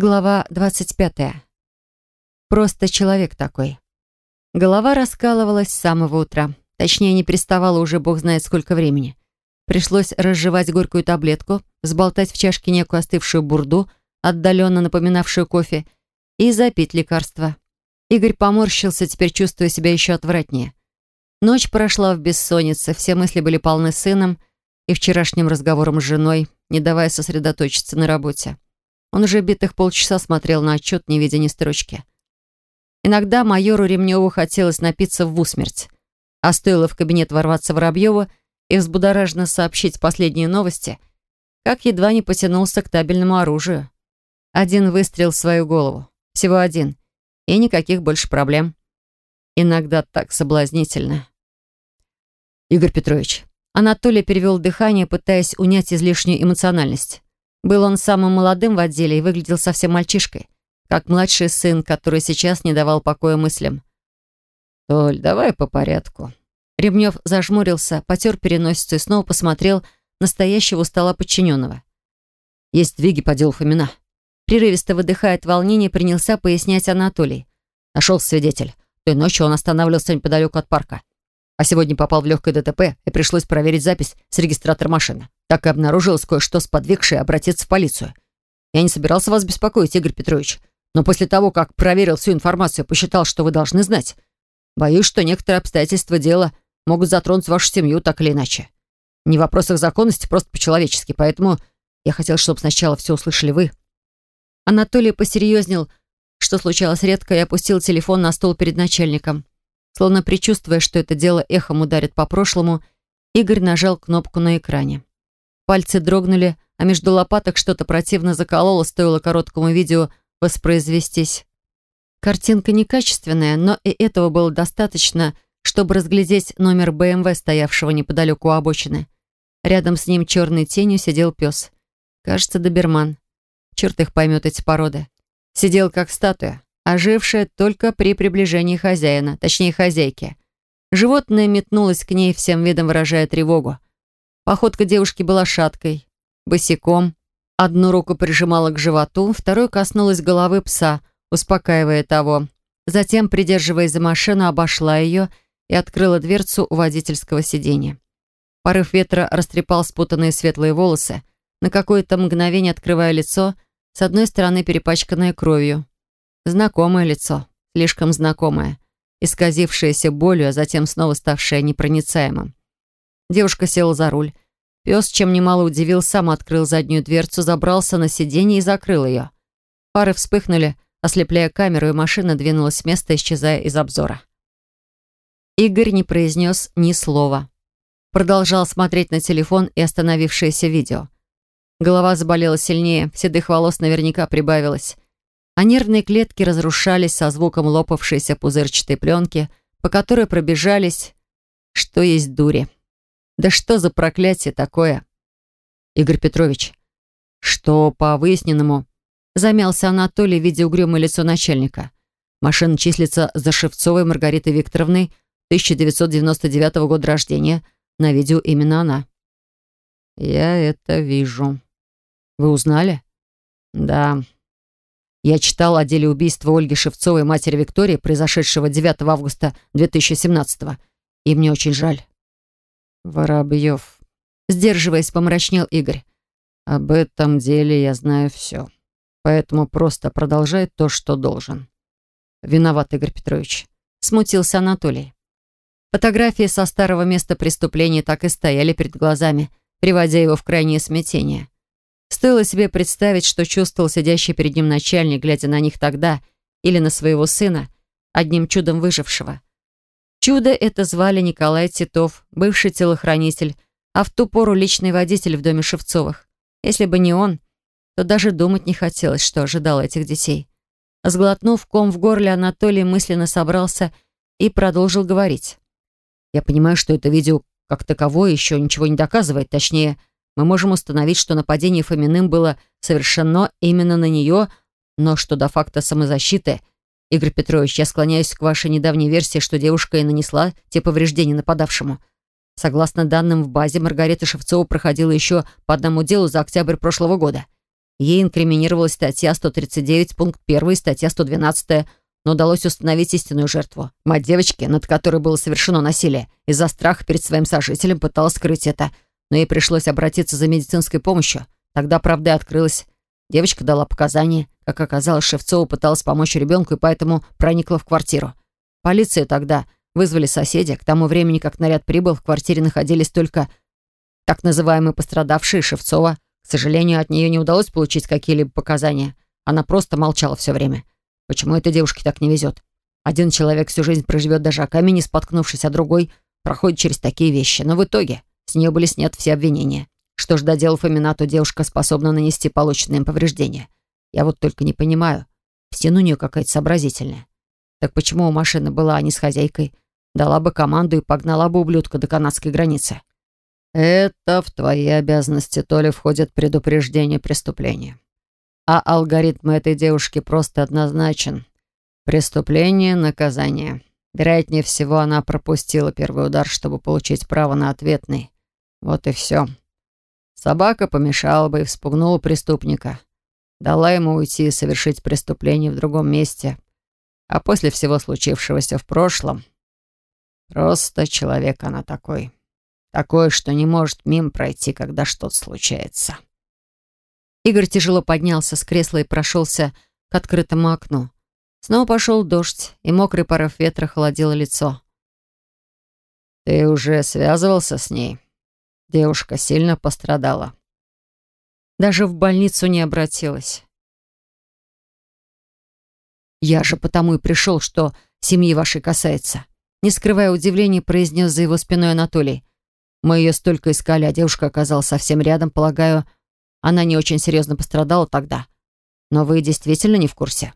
Глава 25. Просто человек такой. Голова раскалывалась с самого утра. Точнее, не переставала уже бог знает сколько времени. Пришлось разжевать горькую таблетку, сболтать в чашке некую остывшую бурду, отдаленно напоминавшую кофе, и запить лекарство. Игорь поморщился, теперь чувствуя себя еще отвратнее. Ночь прошла в бессоннице, все мысли были полны сыном и вчерашним разговором с женой, не давая сосредоточиться на работе. Он уже битых полчаса смотрел на отчет, не видя ни строчки. Иногда майору Ремневу хотелось напиться в усмерть. А стоило в кабинет ворваться Воробьеву и взбудораженно сообщить последние новости, как едва не потянулся к табельному оружию. Один выстрел в свою голову. Всего один. И никаких больше проблем. Иногда так соблазнительно. Игорь Петрович. Анатолий перевел дыхание, пытаясь унять излишнюю эмоциональность. Был он самым молодым в отделе и выглядел совсем мальчишкой, как младший сын, который сейчас не давал покоя мыслям. «Толь, давай по порядку». Ремнев зажмурился, потер переносицу и снова посмотрел настоящего стола подчиненного. «Есть двиги по делу Фомина». Прерывисто выдыхая от волнения, принялся пояснять Анатолий. Нашел свидетель. Той ночью он останавливался неподалеку от парка. А сегодня попал в легкое ДТП, и пришлось проверить запись с регистратора машины. Так и обнаружилось кое-что, сподвигшее обратиться в полицию. Я не собирался вас беспокоить, Игорь Петрович, но после того, как проверил всю информацию, посчитал, что вы должны знать. Боюсь, что некоторые обстоятельства дела могут затронуть вашу семью так или иначе. Не в вопросах законности, просто по-человечески, поэтому я хотел, чтобы сначала все услышали вы». Анатолий посерьезнел, что случалось редко, и опустил телефон на стол перед начальником. Словно предчувствуя, что это дело эхом ударит по прошлому, Игорь нажал кнопку на экране. Пальцы дрогнули, а между лопаток что-то противно закололо, стоило короткому видео воспроизвестись. Картинка некачественная, но и этого было достаточно, чтобы разглядеть номер БМВ, стоявшего неподалеку у обочины. Рядом с ним черной тенью сидел пес. Кажется, доберман. Черт их поймет эти породы. Сидел как статуя, ожившая только при приближении хозяина, точнее хозяйки. Животное метнулось к ней, всем видом выражая тревогу. Походка девушки была шаткой, босиком. Одну руку прижимала к животу, второй коснулась головы пса, успокаивая того. Затем, придерживаясь за машину, обошла ее и открыла дверцу у водительского сиденья. Порыв ветра растрепал спутанные светлые волосы, на какое-то мгновение открывая лицо, с одной стороны перепачканное кровью. Знакомое лицо, слишком знакомое, исказившееся болью, а затем снова ставшее непроницаемым. Девушка села за руль. Пес, чем немало удивил, сам открыл заднюю дверцу, забрался на сиденье и закрыл ее. Фары вспыхнули, ослепляя камеру, и машина двинулась с места, исчезая из обзора. Игорь не произнес ни слова. Продолжал смотреть на телефон и остановившееся видео. Голова заболела сильнее, седых волос наверняка прибавилось а нервные клетки разрушались со звуком лопавшейся пузырчатой пленки, по которой пробежались, что есть дури. Да что за проклятие такое? Игорь Петрович, что по выясненному, замялся Анатолий, видя угрюмое лицо начальника. Машина числится за Шевцовой Маргаритой Викторовной, 1999 года рождения. На видео именно она. Я это вижу. Вы узнали? Да. Я читал о деле убийства Ольги Шевцовой, матери Виктории, произошедшего 9 августа 2017 -го, и мне очень жаль. Воробьев. Сдерживаясь, помрачнел Игорь. Об этом деле я знаю все. Поэтому просто продолжай то, что должен. Виноват, Игорь Петрович. Смутился Анатолий. Фотографии со старого места преступления так и стояли перед глазами, приводя его в крайнее смятение. Стоило себе представить, что чувствовал сидящий перед ним начальник, глядя на них тогда, или на своего сына, одним чудом выжившего. Чудо это звали Николай Титов, бывший телохранитель, а в ту пору личный водитель в доме Шевцовых. Если бы не он, то даже думать не хотелось, что ожидало этих детей. Сглотнув ком в горле, Анатолий мысленно собрался и продолжил говорить. «Я понимаю, что это видео как таковое еще ничего не доказывает, точнее, мы можем установить, что нападение Фоминым было совершено именно на нее, но что до факта самозащиты... Игорь Петрович, я склоняюсь к вашей недавней версии, что девушка и нанесла те повреждения нападавшему. Согласно данным в базе, Маргарита Шевцова проходила еще по одному делу за октябрь прошлого года. Ей инкриминировалась статья 139, пункт 1 и статья 112, но удалось установить истинную жертву. Мать девочки, над которой было совершено насилие, из-за страха перед своим сожителем пыталась скрыть это, но ей пришлось обратиться за медицинской помощью. Тогда правда и открылась. Девочка дала показания. Как оказалось, Шевцова пыталась помочь ребенку и поэтому проникла в квартиру. Полицию тогда вызвали соседи. К тому времени, как наряд прибыл, в квартире находились только так называемые пострадавшие Шевцова. К сожалению, от нее не удалось получить какие-либо показания. Она просто молчала все время. Почему этой девушке так не везет? Один человек всю жизнь проживет даже о камень не споткнувшись, а другой проходит через такие вещи. Но в итоге с нее были сняты все обвинения. Что ж, доделав имена, то девушка способна нанести полученные им повреждения. Я вот только не понимаю. Стена у нее какая-то сообразительная. Так почему у машины была, а не с хозяйкой? Дала бы команду и погнала бы ублюдка до канадской границы. Это в твои обязанности, то ли входит предупреждение преступления. А алгоритм этой девушки просто однозначен. Преступление, наказание. Вероятнее всего, она пропустила первый удар, чтобы получить право на ответный. Вот и все. Собака помешала бы и вспугнула преступника. Дала ему уйти и совершить преступление в другом месте. А после всего случившегося в прошлом... Просто человек она такой. Такое, что не может мимо пройти, когда что-то случается. Игорь тяжело поднялся с кресла и прошелся к открытому окну. Снова пошел дождь, и мокрый порыв ветра холодил лицо. «Ты уже связывался с ней? Девушка сильно пострадала». Даже в больницу не обратилась. «Я же потому и пришел, что семьи вашей касается», не скрывая удивления, произнес за его спиной Анатолий. Мы ее столько искали, а девушка оказалась совсем рядом. Полагаю, она не очень серьезно пострадала тогда. Но вы действительно не в курсе?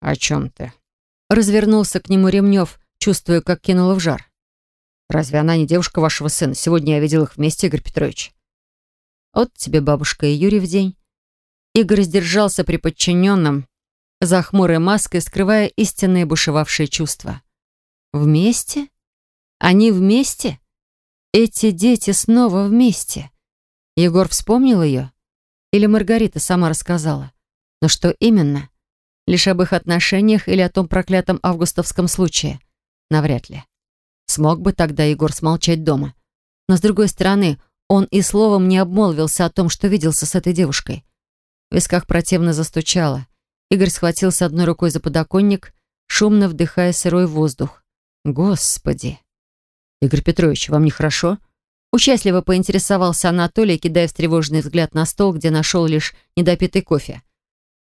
О чем ты? Развернулся к нему Ремнев, чувствуя, как кинула в жар. Разве она не девушка вашего сына? Сегодня я видел их вместе, Игорь Петрович. Вот тебе бабушка и Юрий в день. Игорь сдержался при подчиненном, за хмурой маской, скрывая истинные бушевавшие чувства. Вместе? Они вместе? Эти дети снова вместе. Егор вспомнил ее? Или Маргарита сама рассказала? Но что именно? Лишь об их отношениях или о том проклятом августовском случае? Навряд ли. Смог бы тогда Егор смолчать дома. Но, с другой стороны, он и словом не обмолвился о том, что виделся с этой девушкой. В висках противно застучало. Игорь схватился одной рукой за подоконник, шумно вдыхая сырой воздух. Господи! «Игорь Петрович, вам нехорошо?» Участливо поинтересовался Анатолий, кидая встревоженный взгляд на стол, где нашел лишь недопитый кофе.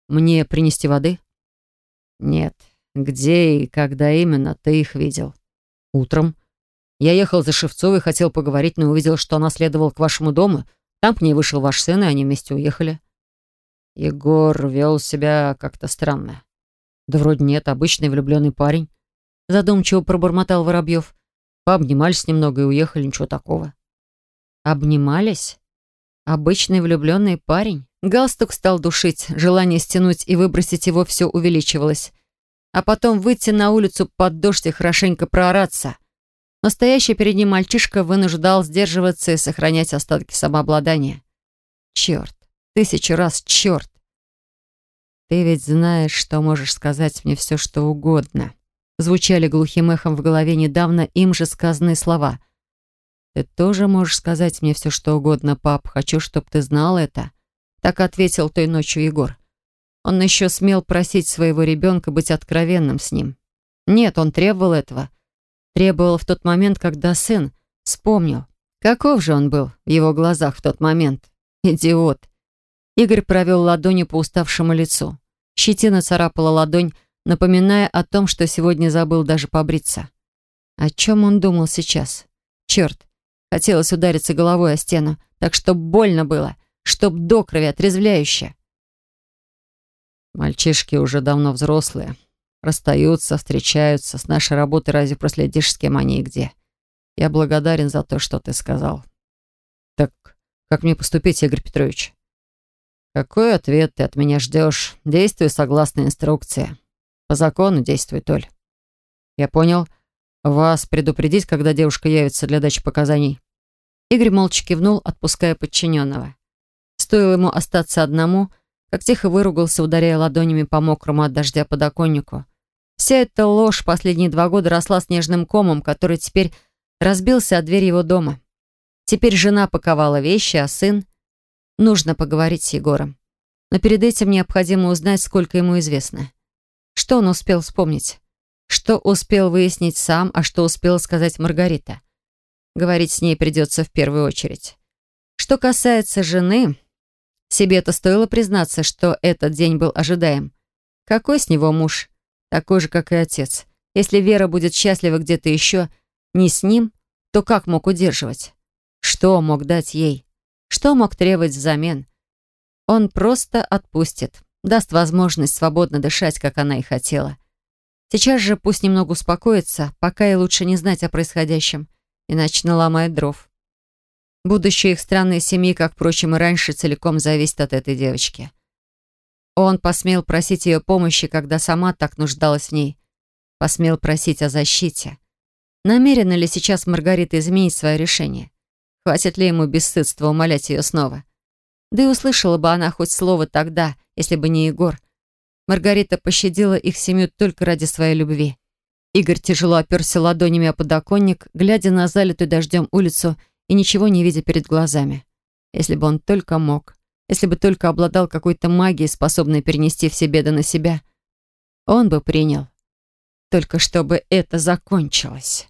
«Мне принести воды?» «Нет. Где и когда именно ты их видел?» «Утром. Я ехал за Шевцовой, хотел поговорить, но увидел, что она следовала к вашему дому. Там к ней вышел ваш сын, и они вместе уехали». Егор вел себя как-то странно. «Да вроде нет, обычный влюбленный парень», задумчиво пробормотал Воробьев. Пообнимались немного и уехали, ничего такого. Обнимались? Обычный влюбленный парень? Галстук стал душить, желание стянуть и выбросить его все увеличивалось. А потом выйти на улицу под дождь и хорошенько проораться. Настоящий перед ним мальчишка вынуждал сдерживаться и сохранять остатки самообладания. Черт, тысячу раз черт. Ты ведь знаешь, что можешь сказать мне все, что угодно звучали глухим эхом в голове недавно им же сказанные слова. «Ты тоже можешь сказать мне все, что угодно, пап. Хочу, чтобы ты знал это». Так ответил той ночью Егор. Он еще смел просить своего ребенка быть откровенным с ним. Нет, он требовал этого. Требовал в тот момент, когда сын вспомнил. Каков же он был в его глазах в тот момент? Идиот. Игорь провел ладонью по уставшему лицу. Щетина царапала ладонь, напоминая о том, что сегодня забыл даже побриться. О чем он думал сейчас? Черт, хотелось удариться головой о стену, так чтоб больно было, чтоб до крови отрезвляюще. Мальчишки уже давно взрослые. Расстаются, встречаются. С нашей работы разве проследишь, с кем они и где? Я благодарен за то, что ты сказал. Так как мне поступить, Игорь Петрович? Какой ответ ты от меня ждешь? Действуй согласно инструкции. По закону действуй, Толь. Я понял. Вас предупредить, когда девушка явится для дачи показаний. Игорь молча кивнул, отпуская подчиненного. Стоило ему остаться одному, как тихо выругался, ударяя ладонями по мокрому от дождя подоконнику. Вся эта ложь последние два года росла снежным комом, который теперь разбился от двери его дома. Теперь жена паковала вещи, а сын... Нужно поговорить с Егором. Но перед этим необходимо узнать, сколько ему известно. Что он успел вспомнить? Что успел выяснить сам, а что успела сказать Маргарита? Говорить с ней придется в первую очередь. Что касается жены, себе это стоило признаться, что этот день был ожидаем. Какой с него муж? Такой же, как и отец. Если Вера будет счастлива где-то еще, не с ним, то как мог удерживать? Что мог дать ей? Что мог требовать взамен? Он просто отпустит, даст возможность свободно дышать, как она и хотела. Сейчас же пусть немного успокоится, пока и лучше не знать о происходящем, иначе наломает дров. Будущее их странной семьи, как, впрочем, и раньше, целиком зависит от этой девочки. Он посмел просить ее помощи, когда сама так нуждалась в ней. Посмел просить о защите. Намерена ли сейчас Маргарита изменить свое решение? Хватит ли ему бесстыдства умолять ее снова? Да и услышала бы она хоть слово тогда, если бы не Егор. Маргарита пощадила их семью только ради своей любви. Игорь тяжело оперся ладонями о подоконник, глядя на залитую дождем улицу и ничего не видя перед глазами. Если бы он только мог, если бы только обладал какой-то магией, способной перенести все беды на себя, он бы принял. Только чтобы это закончилось.